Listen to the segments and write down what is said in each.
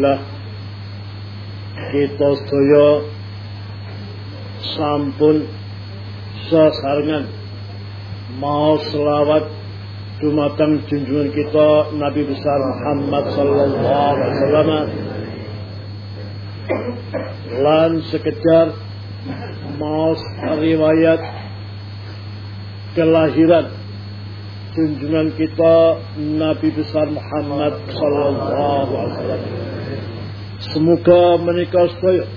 Alhamdulillah kita sedaya sampun sesarengan. Mau selawat dumateng junjungan kita Nabi besar Muhammad sallallahu alaihi wasallam. Lan sekejar mau riwayat kelahiran junjungan kita Nabi besar Muhammad sallallahu alaihi wasallam semoga menikah sedaya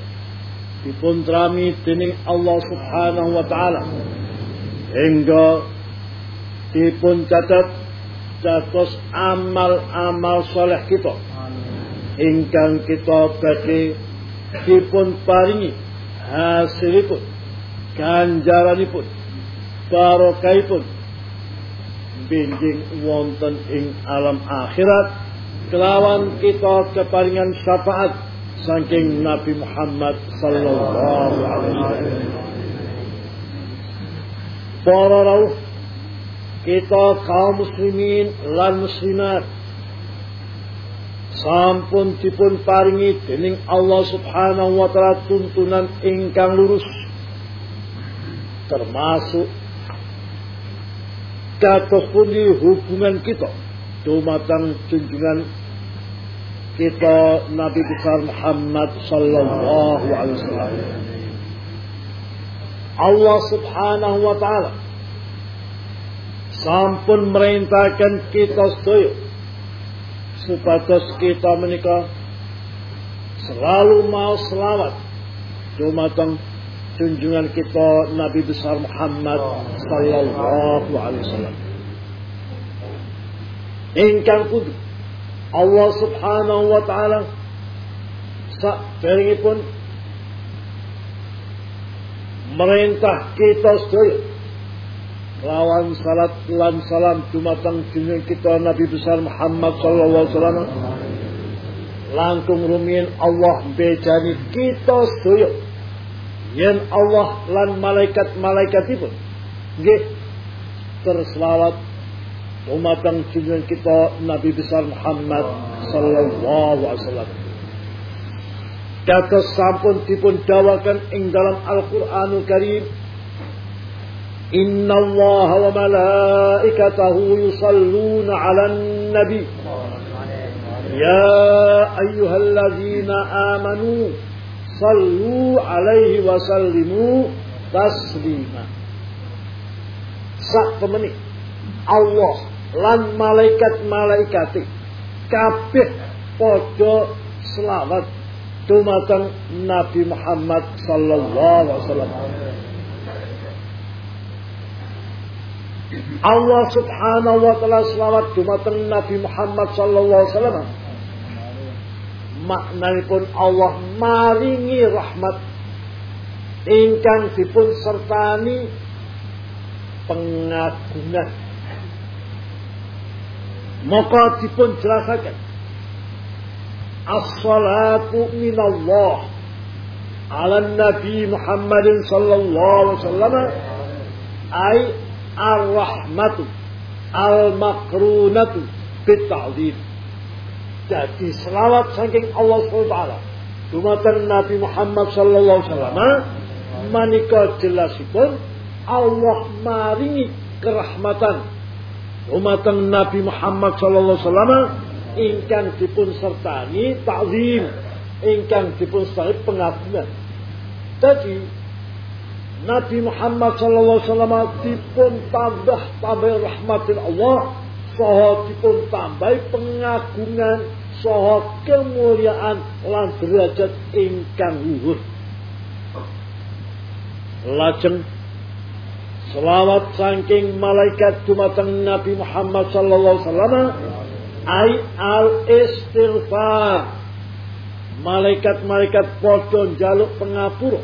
dipun trami dening Allah Subhanahu wa taala. Hingga dipun catat dados amal-amal soleh kita. Ingkang kita badhe dipun paringi hasilipun ganjaranipun barokahipun. Benjing wonten ing alam akhirat kelawan kita keparingan syafaat saking Nabi Muhammad sallallahu alaihi wasallam. Para rawuh kita kaum muslimin lan muslimat sampun dipun paringi dening Allah Subhanahu wa taala tuntunan ingkang lurus termasuk kados pundi hubungan kita dumateng junjungan kita Nabi besar Muhammad sallallahu alaihi wasallam. Allah Subhanahu wa taala sampun merintahkan kita sedaya supados kita menikah selalu mau selawat. Dumateng junjungan kita Nabi besar Muhammad sallallahu alaihi wasallam. Ingkang kudu Allah Subhanahu wa taala sak pun merintah kita sedaya lawan salat lan salam dumateng junjungan kita Nabi besar Muhammad sallallahu alaihi wasallam. Langkung rumiyin Allah bejani kita sedaya yen Allah lan malaikat-malaikatipun nggih terselawat dumateng junjungan kita Nabi besar Muhammad sallallahu alaihi wasallam. Kata sampun dipun dawakan ing dalam Al-Qur'anul Karim. Inna Allah wa malaikatahu yusalluna 'alan nabi. Ya ayyuhalladzina amanu sallu alaihi wa sallimu taslima. Sak temeni. Allah lan malaikat-malaikate kabeh padha selawat dumateng Nabi Muhammad sallallahu alaihi wasallam. Allah subhanahu wa ta'ala selawat dumateng Nabi Muhammad sallallahu alaihi wasallam maknanipun Allah maringi rahmat ingkang dipun sertani pengagungan maka dipun jelasaken as-salatu minallah. Ala nabi Muhammadin sallallahu alaihi wasallam. Ay ar-rahmatu. Al-makrunatu. Bit-ta'zim jadi selawat saking Allah SWT dumateng Nabi Muhammad sallallahu alaihi wasallam. Manika jelasipun Allah maringi kerahmatan dumateng Nabi Muhammad sallallahu alaihi ingkang dipun sertani takzim ingkang dipun sertani pengagungan jadi Nabi Muhammad sallallahu alaihi dipun tambah tambah rahmatin Allah saha dipun tambahi pengagungan saha kemuliaan lan derajat ingkang luhur. Lajeng selawat saking malaikat dumateng Nabi Muhammad sallallahu alaihi wasallam ai al istighfar. Malaikat-malaikat padha njaluk pengapura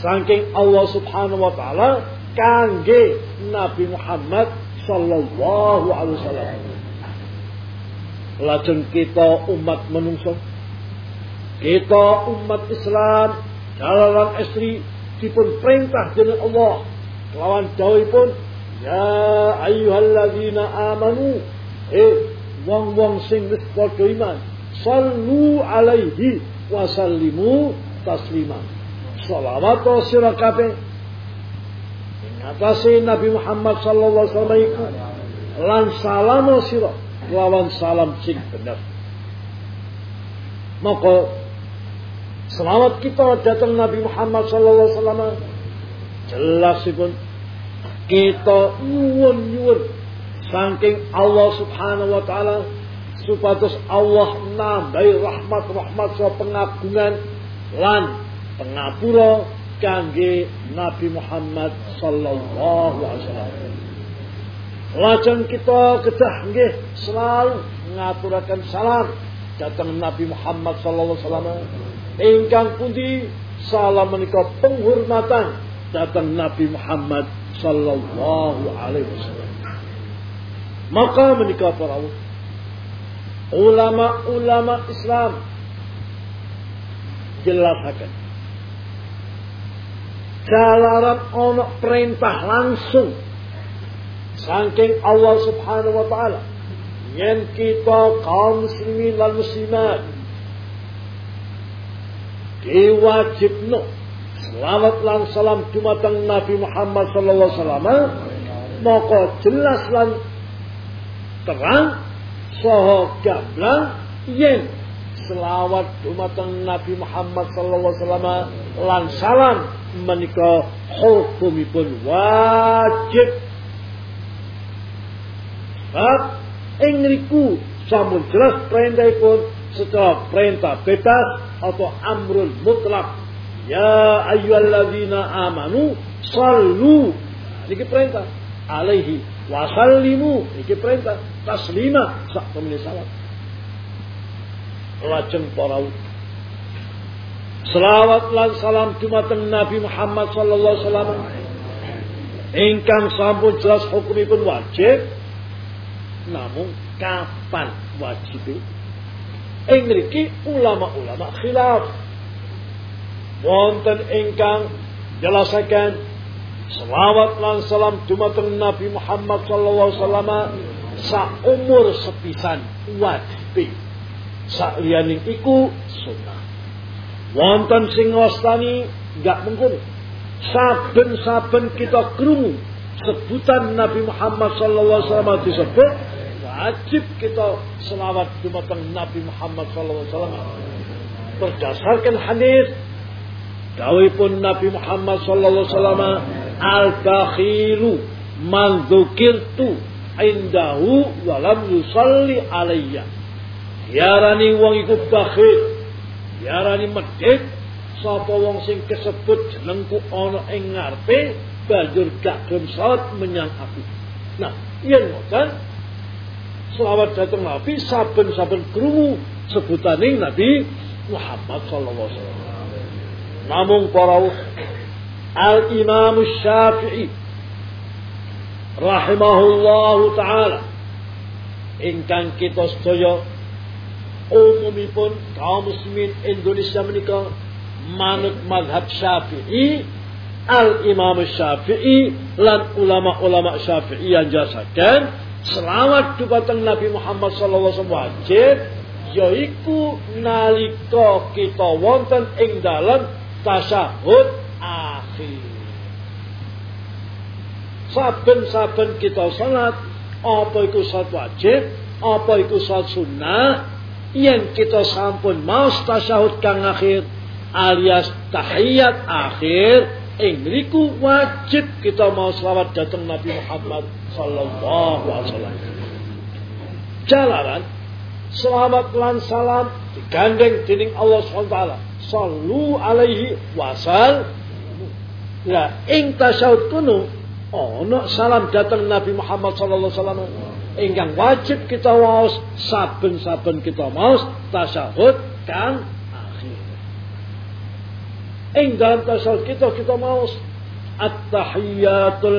saking Allah Subhanahu wa taala kangge Nabi Muhammad sallallahu alaihi wasallam. Lajeng kita umat menungso kita umat Islam jalan istri dipun perintah dening Allah lawan dawuhipun ya ayyuhalladzina amanu eh wong-wong sing wis padha iman sallu alaihi wasallimu taslima. Salawat sira kabeh ngatasi Nabi Muhammad sallallahu alaihi wasallam lan salam sira lawan salam sing bener. Maka selamat kita datang Nabi Muhammad sallallahu alaihi wasallam jelasipun kita nyuwun-nyuwun saking Allah Subhanahu wa taala supados Allah nambahi rahmat-rahmat so pengagungan lan pengapura kangge Nabi Muhammad sallallahu alaihi wasallam. Lajeng kita kedah nggih selalu ngaturaken salam datang Nabi Muhammad sallallahu alaihi wasallam. Ingkang pundi salam menika penghormatan datang Nabi Muhammad sallallahu alaihi wasallam. Maka menika para ulama-ulama Islam jelasaken jalaran ono perintah langsung. Saking Allah Subhanahu wa taala. Yen kita kaum muslimin lan muslimat. Diwajibno selawat lan salam dumateng Nabi Muhammad sallallahu alaihi wasallam maka jelas lan terang saha gamblang yen selawat dumateng Nabi Muhammad sallallahu alaihi wasallam lan salam menika hukumipun wajib. Sebab ing niku sampun jelas perintahipun setelah perintah bebas atau amrul mutlak. Ya ayyuhalladzina amanu sallu. Niki perintah alaihi wasallimu niki perintah taslima sak temene salat. Lajeng para Selawat lan salam dumateng Nabi Muhammad sallallahu alaihi wasallam. Ingkang sampun jelas hukumipun wajib. Namun kapan wajib? Ing mriki ulama-ulama khilaf. Wonten ingkang jelasaken selawat lan salam dumateng Nabi Muhammad sallallahu alaihi wasallam umur sepisan wajib. Sakliyaning iku sunnah. Wonten sing ngostani gak mungkin. Saben-saben kita krungu sebutan Nabi Muhammad sallallahu alaihi wasallam disebut wajib kita selawat dumateng Nabi Muhammad sallallahu alaihi wasallam. Berdasarkan hadis dawuhipun Nabi Muhammad sallallahu alaihi wasallam al-bakhilu man dzukirtu indahu wa lam yusalli alayya. Yarani wong iku bakhil diarani medhit sapa wong sing kesebut jenengku ana ing ngarepe banjur gak gelem salat menyang aku. Nah, yen ngoten selawat datang Nabi saben-saben krungu sebutaning Nabi Muhammad sallallahu alaihi wasallam. Para Al Imam Syafi'i rahimahullahu taala ingkang kita sedaya umumipun kaum muslimin Indonesia menika manut madhab Syafi'i Al Imam Syafi'i lan ulama-ulama Syafi'i yang jasakan selawat dumateng Nabi Muhammad sallallahu alaihi wasallam wajib yaiku nalika kita wonten ing dalam tasyahud akhir. Saben-saben kita salat apa iku salat wajib, apa iku salat sunnah, yang kita sampun mau tasyahud kang akhir alias tahiyat akhir ing wajib kita mau selawat datang Nabi Muhammad sallallahu alaihi wasallam. Jalaran selamat lan salam digandeng dening Allah SWT. Sallu alaihi wasal. Ya, ing tasyahud kuno ono salam datang Nabi Muhammad sallallahu alaihi wasallam wajib kita waos saben-saben kita maos tasyahud kang akhir. Ing dalam tasyahud kita kita maos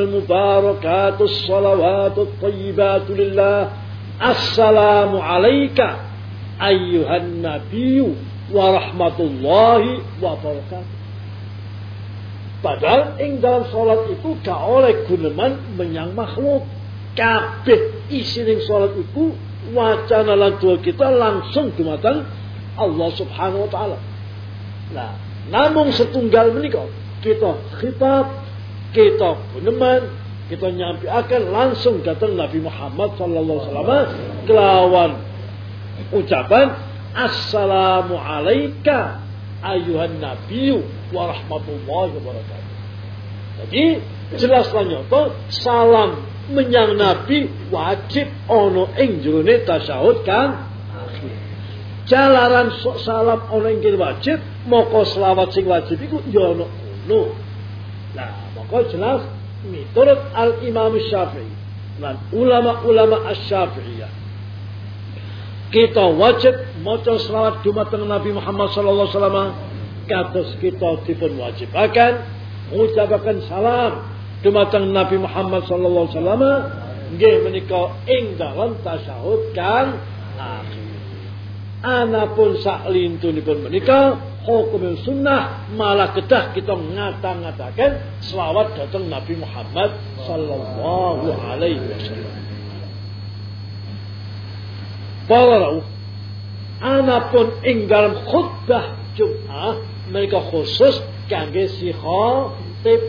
mubarakatus salawatut thayyibatu lillah assalamu alayka ayyuhan nabiyyu wa rahmatullahi wa barakatuh. Padahal ing dalam salat itu gak oleh guneman menyang makhluk kabeh isining salat iku wacana lan kita langsung dumateng Allah Subhanahu wa taala. Nah, namun setunggal menika kita khitab, kita guneman, kita nyampi akan langsung datang Nabi Muhammad sallallahu alaihi wasallam kelawan ucapan Assalamu alayka ayuhan nabiyyu wa rahmatullahi wabarakatuh. Jadi jelas nyata salam menyang nabi wajib ono ing jroning tasyahud kan Jalaran salam ono ing wajib moko selawat sing wajib iku ya ono ngono. Nah, maka jelas miturut Al Imam Syafi'i dan ulama-ulama Asy-Syafi'iyah kita wajib maca selawat dumateng Nabi Muhammad sallallahu alaihi wasallam kados kita dipun wajibaken ngucapaken salam dumateng Nabi Muhammad sallallahu alaihi wasallam nggih menika ing dalem tasyahud kang akhir. Anapun saklintunipun menika hukum sunnah malah kedah kita ngata-ngatakan selawat datang Nabi Muhammad sallallahu alaihi wasallam. Para anapun ing dalam khutbah Jum'ah mereka khusus kangge khatib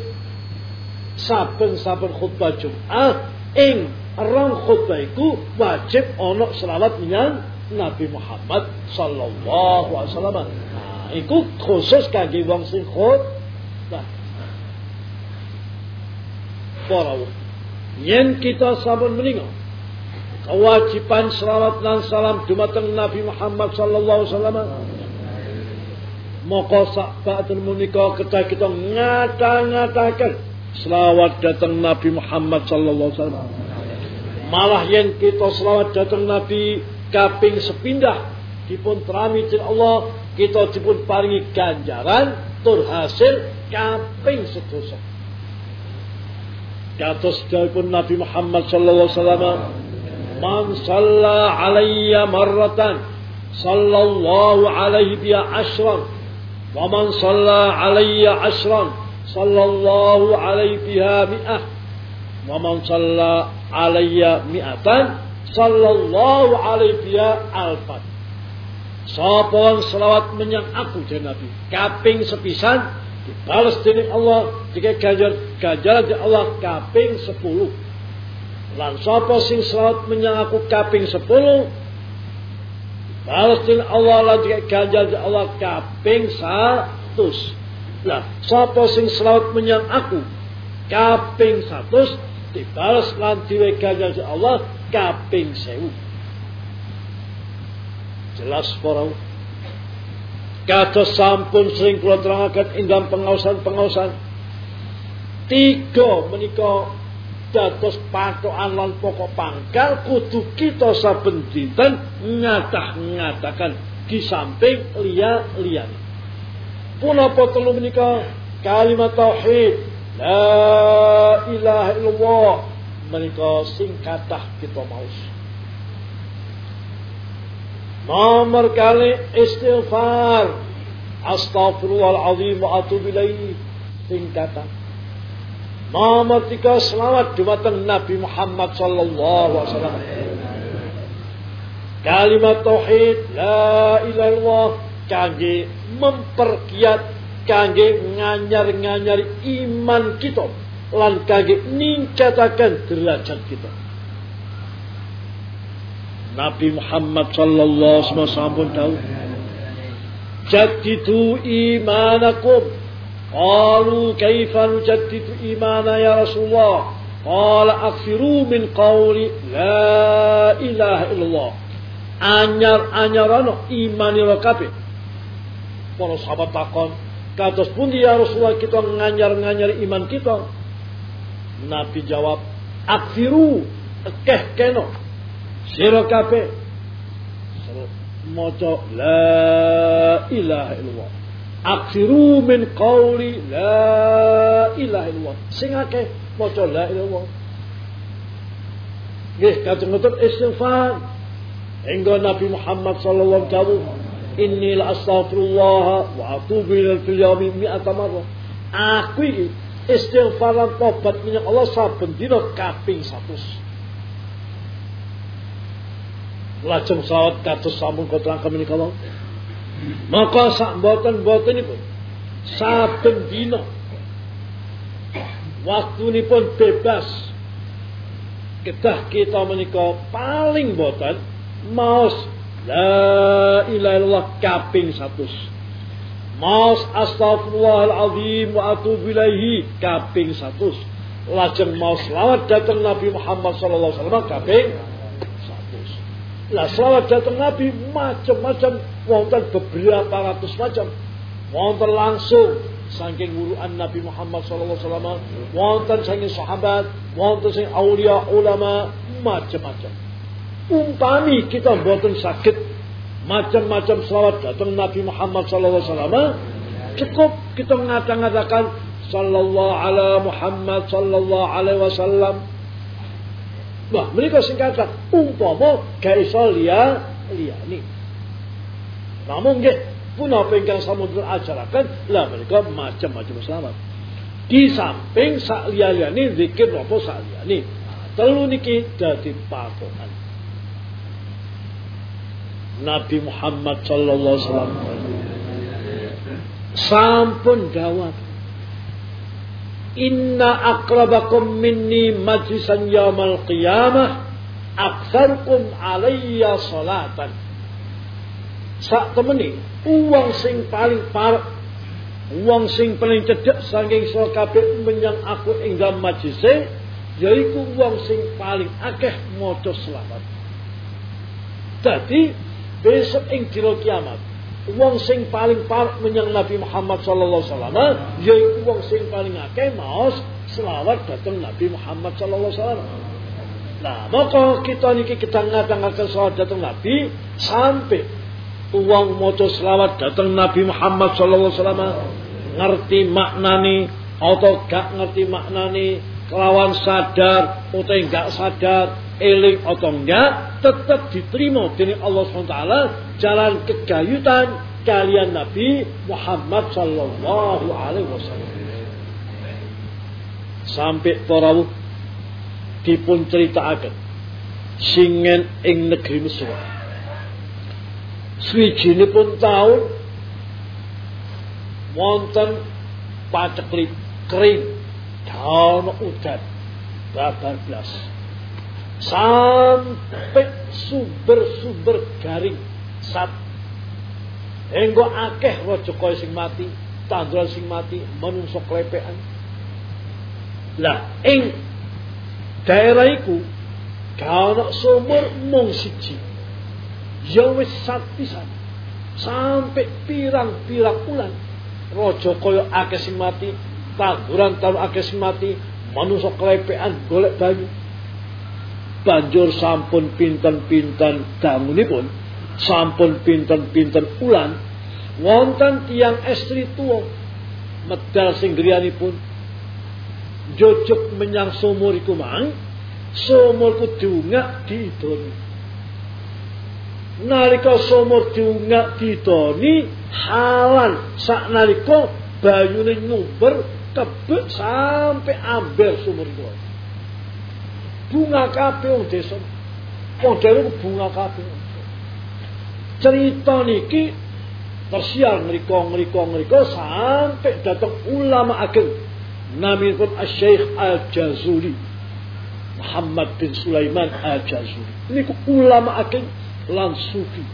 saben-saben khutbah Jum'ah ing rong khutbah iku wajib ana selawat menyang Nabi Muhammad sallallahu alaihi wasallam. Nah, iku khusus kangge wong sing khutbah. Para yen kita saben meninggal kewajiban selawat dan salam dumateng Nabi Muhammad sallallahu alaihi wasallam. Moko sak ba'dun menika kita kita ngata-ngatakan selawat datang Nabi Muhammad sallallahu alaihi wasallam. Malah yang kita selawat datang Nabi kaping sepindah dipun terami Allah kita dipun paringi ganjaran tur hasil kaping sedoso Kados pun Nabi Muhammad sallallahu alaihi wasallam Man salla alayya marratan sallallahu alayhi bi ashran wa man salla alayya ashran sallallahu alayhi biha mi'ah wa man salla alayya mi'atan sallallahu alayhi biha alfan. Sapa selawat menyang aku jadi Nabi. Kaping sepisan dibalas dening Allah jika ganjar ganjaran Allah kaping sepuluh. Lan sapa sing selawat menyang aku kaping 10 Balas Allah lan ganjal Allah kaping 100. Lah, sapa sing selawat menyang aku kaping 100 dibalas lan diwe ganjal Allah kaping 1000. Jelas para Kados sampun sering kula terangaken ing dalam pengawasan-pengawasan tiga menika dados patokan lan pokok pangkal kudu kita saben dinten ngatah-ngatakan di samping liya-liyane. Punapa telu menika? Kalimat tauhid. La ilaha illallah. Menika sing kathah kita maos. Nomor kali istighfar. Astaghfirullahaladzim wa atubu ilaih. Sing tiga selawat dumateng Nabi Muhammad sallallahu alaihi wasallam. Kalimat tauhid la ilaha illallah kangge memperkiat kangge nganyar-nganyar iman kita lan kangge ningkatakan derajat kita. Nabi Muhammad sallallahu alaihi wasallam tahu Jadidu imanakum قالوا كيف نجدد إيمانا يا رسول الله قال أكثروا من قول لا إله إلا الله anyar-anyarano imanira kabeh para sahabat takon kados pundi ya Rasulullah kita nganyar-nganyar iman kita Nabi jawab akfiru keh keno sira kabeh maca la ilaha illallah Aksiru min qawli la ilaha illallah. Sing akeh maca la ilaha illallah. Nggih, kajeng ngoten istighfar. Enggo Nabi Muhammad sallallahu alaihi wasallam Inni la astaghfirullah wa atubu ila fil yawmi mi'ata marrah. Aku iki istighfar lan tobat menyang Allah saben dina kaping 100. lajeng sawat kados sampun katerangken menika wau. Maka sak boten-boten iku saben dina waktunipun bebas. Kedah kita menika paling boten maos la ilaha illallah kaping 100 maos astagfirullahalazim wa atubu ilaihi kaping 100 lajeng maos selawat datang Nabi Muhammad sallallahu alaihi wasallam kaping 100 lah selawat datang Nabi macam-macam wonten beberapa ratus macam. Wonten langsung saking wuruan Nabi Muhammad sallallahu alaihi wasallam. Wonten saking sahabat wonten saking aulia ulama macam-macam. Umpami kita mboten sakit macam-macam selawat datang Nabi Muhammad sallallahu alaihi cukup kita mengatakan sallallahu ala Muhammad sallallahu alaihi wasallam. Wah, mereka singkatan umpama gak iso liya. Namun pun apa ingkang samudra ajarakan lah mereka macam-macam selamat. Di samping sak liya-liyane zikir apa sak liyane. Telu niki dadi patokan. Nabi Muhammad sallallahu alaihi wasallam sampun dawat Inna akrabakum minni majlisan yaumal qiyamah aktsarukum alayya salatan. Sak temeni uang sing paling parek uang sing paling cedek saking sira kabeh menyang aku ing dalam majlise yaiku uang sing paling akeh maca selawat. Dadi besok ing dina kiamat uang sing paling parek menyang Nabi Muhammad sallallahu alaihi wasallam yaiku uang sing paling akeh maos selawat datang Nabi Muhammad sallallahu alaihi. Nah, maka kita niki kita ngadangaken selawat datang Nabi sampai uang maca selawat datang Nabi Muhammad sallallahu alaihi wasallam ngerti maknani atau gak ngerti maknani kelawan sadar atau enggak sadar eling atau enggak tetap diterima dari Allah SWT jalan kegayutan kalian Nabi Muhammad sallallahu alaihi wasallam. Sampai tarawuh dipun ceritakan singen ing negeri Mesir pun taun wonten paceklik kering. Daun udan babar blas. Sampai sumber-sumber garing sat. Enggo akeh kaya sing mati, tanduran sing mati, manungsa klepean. Lah ing daerah iku gak sumur mung siji ya wis sampai pirang-pirang bulan raja kaya akeh sing mati tanduran tahu akeh sing mati manungsa klepean golek banyu. Banjur sampun pinten-pinten dangunipun sampun pinten-pinten ulan wonten tiang estri tua medal sing griyanipun. Jojok menyang sumur iku mang sumurku diungak diidoni nalika sumur diungak didoni halan. Sak nalika bayune nyumber kebek sampai ambil sumur itu. Bunga kabeh wong desa. Wong bunga kabeh. Cerita niki tersiar ngriko ngriko ngriko sampai datang ulama ageng. Pun Syekh Al-Jazuli. Muhammad bin Sulaiman Al-Jazuli. Ini ulama ageng lan sufi.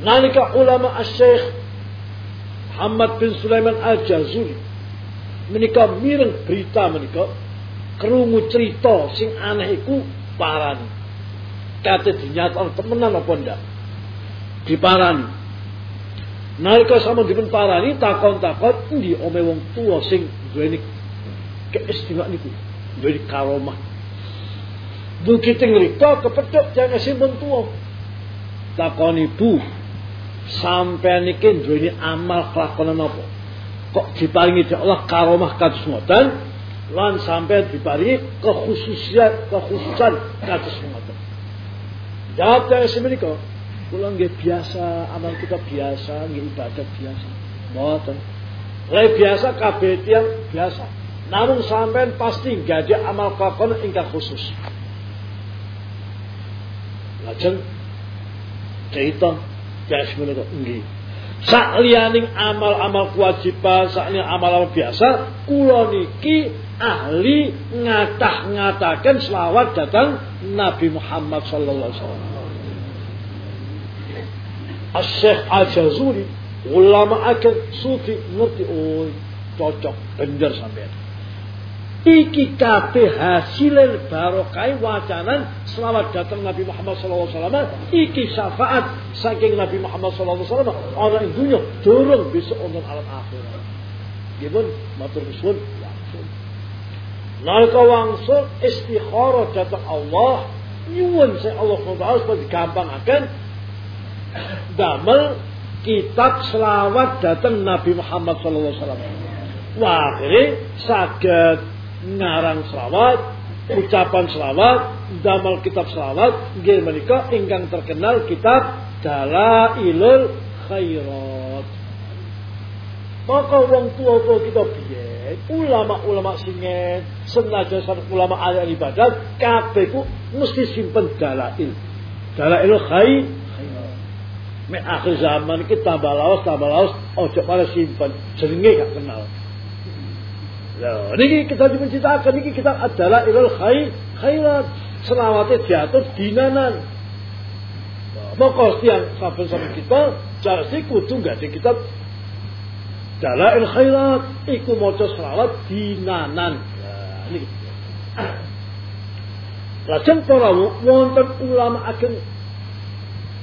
Nalika ulama Syekh Muhammad bin Sulaiman Al-Jazuli menika mireng berita menika kerungu cerita sing aneh iku parani. Kate dinyatakno temenan apa ndak? Diparani. Nalika sama dipun parani takon-takon endi ome wong tua sing duweni keistimewaan niku, duweni karomah. Bukit ngrika kepethuk jangan simpun tua takoni bu. Sampai niki duweni amal kelakonan apa? Kok diparingi di Allah karomah kados ngoten? Lan sampai diparingi kekhususian kekhususan kados ngoten. Jawab dari semenika kula nggih biasa amal kita biasa nggih ibadah biasa. Mboten Lai biasa kabeh yang biasa. Namun sampai pasti gak ada amal kelakuan ingkang khusus. Lajeng Cerita jas menika nggih. Sakliyaning amal-amal kewajiban, sakliyaning amal-amal biasa, kula niki ahli ngatah-ngatakan selawat datang Nabi Muhammad sallallahu alaihi wasallam. Syekh Al-Jazuli ulama akan sufi ngerti oh cocok bener sampean iki kabeh hasil barokai wacanan. Selawat datang Nabi Muhammad SAW iki syafaat saking Nabi Muhammad SAW orang yang dunia dorong bisa untuk alam akhirat gimana matur nuwun. Langsung. Nalika wangsul istikharah datang Allah. Nyuwun saya Allah SWT supaya gampang akan. Damel kitab selawat datang Nabi Muhammad wasallam. Wah, akhirnya saged ngarang selawat, ucapan selawat, damel kitab selawat, nggih menika ingkang terkenal kitab Dalailul Khairat. Maka wong tua-tua kita biyen, ulama-ulama singen, senajan ulama ahli ibadat, kabeh ku mesti simpen dalail. Dalailul Khairat Me akhir zaman kita tambah laos tambah laos ojo pada simpan jenenge gak kenal. Niki kita dimenceritakan niki kita adalah ilal khair khairat selawatnya diatur dinanan. Maka yang saben-saben kita jadi kudu gak di kitab Dalail khairat iku maca selawat dinanan. Nah, niki. Lajeng para wonten ulama ageng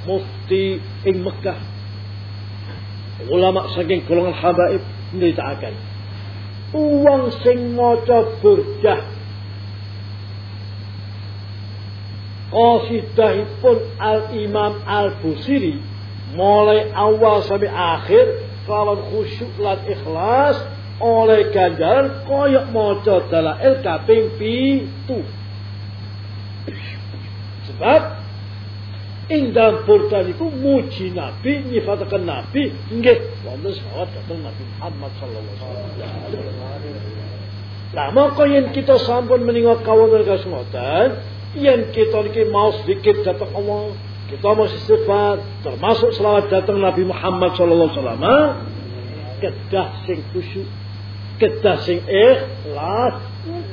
mufti ing Mekah ulama saking golongan habaib nyritakaken uang sing maca burdah qasidahipun Al-Imam Al-Busiri mulai awal sampai akhir kelawan khusyuk lan ikhlas oleh ganjaran koyok maca dalail kaping pitu. Sebab ing dalam Quran iku muji Nabi, nyifataken Nabi, nggih wonten selawat dhateng Nabi Muhammad sallallahu alaihi wasallam. Lah maka yen kita sampun meninga kawon kados ngoten, yen kita niki mau sedikit datang Allah, kita mau sifat termasuk selawat datang Nabi Muhammad sallallahu alaihi wasallam, kedah sing khusyuk, kedah sing ikhlas,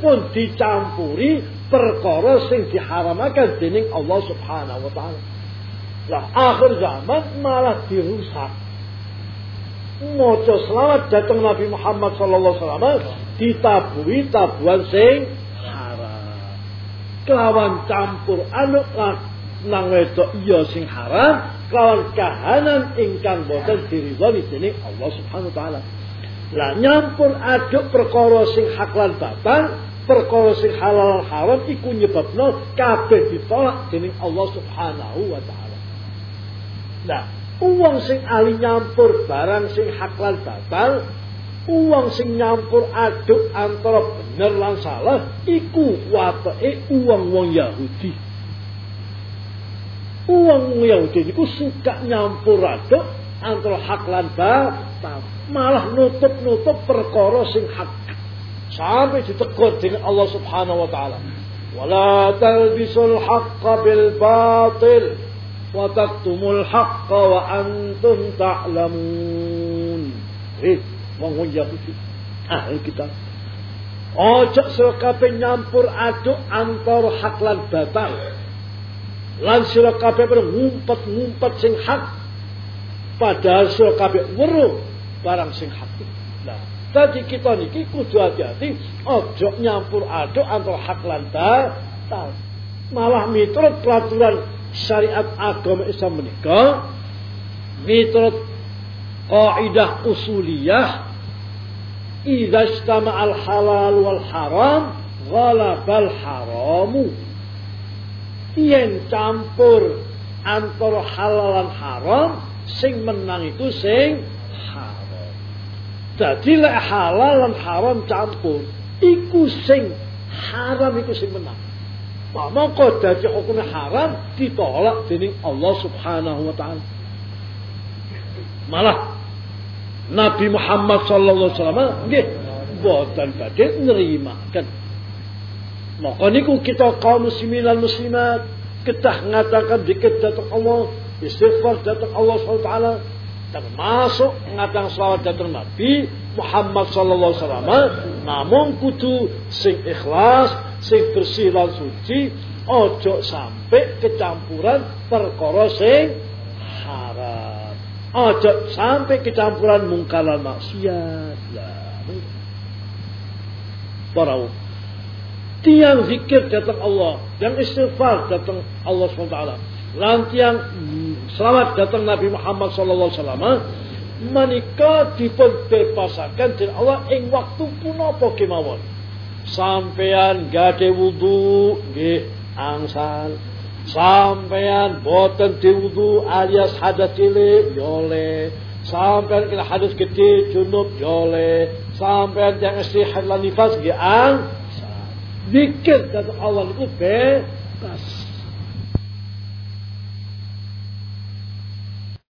pun dicampuri perkara sing diharamaken dening Allah Subhanahu wa taala. Lah akhir zaman malah dirusak. Mojo selawat datang Nabi Muhammad sallallahu alaihi wasallam ditabui tabuan sing haram. Kelawan campur anu nang wedok iya sing haram kelawan kahanan ingkang boten diridhoni dening Allah Subhanahu wa taala. Lah nyampur aduk perkara sing hak lan batal perkara sing halal haram iku nyebabno kabeh ditolak dening Allah Subhanahu wa taala. Nah, uang sing ali nyampur barang sing haklan batal, uang sing nyampur aduk antara bener lan salah, iku wateke uang wong Yahudi. Uang Yahudi iku suka nyampur aduk antara hak lan batal, malah nutup-nutup perkara sing hak. Sampai ditegur dengan Allah Subhanahu wa taala. Wala talbisul haqqa bil batil wa taktumul haqqa wa antum ta'lamun. Eh, wong wong Yahudi. Ahli kita. Ojo sira nyampur aduk antara hak lan batal. Lan sira kabeh ngumpet-ngumpet sing hak padahal sira kabeh barang sing hak. Nah, tadi kita niki kudu hati-hati ojo nyampur aduk antara hak lan batal. Malah miturut peraturan syariat agama Islam menika miturut kaidah usuliyah idza al halal wal haram ghalabal haramu. Yen campur antara halal lan haram sing menang itu sing haram. Dadi lek halal lan haram campur iku sing haram iku sing menang maka dadi hukum haram ditolak dening Allah Subhanahu wa taala. Malah Nabi Muhammad sallallahu alaihi wasallam nggih boten badhe nerimaken. Maka niku kita kaum muslimin dan muslimat ketah ngatakan dikit datang Allah istighfar datang Allah SWT termasuk ngadang selawat datang Nabi Muhammad sallallahu alaihi wasallam namun kudu sing ikhlas sing bersih lan suci ojo sampai kecampuran perkara sing haram. Ojo sampai kecampuran mungkaran maksiat. Lah para tiang zikir datang Allah yang istighfar datang Allah SWT lan tiang selamat datang Nabi Muhammad sallallahu alaihi wasallam menika dipun bebasaken dening Allah ing waktu punapa kemawon. Sampean gade wudu nggih angsal. Sampean boten diwudu alias hadas cilik yole. Sampean kena hadas gede junub yole. Sampean yang istihad lan nifas nggih angsal. Zikir kata Allah niku bebas.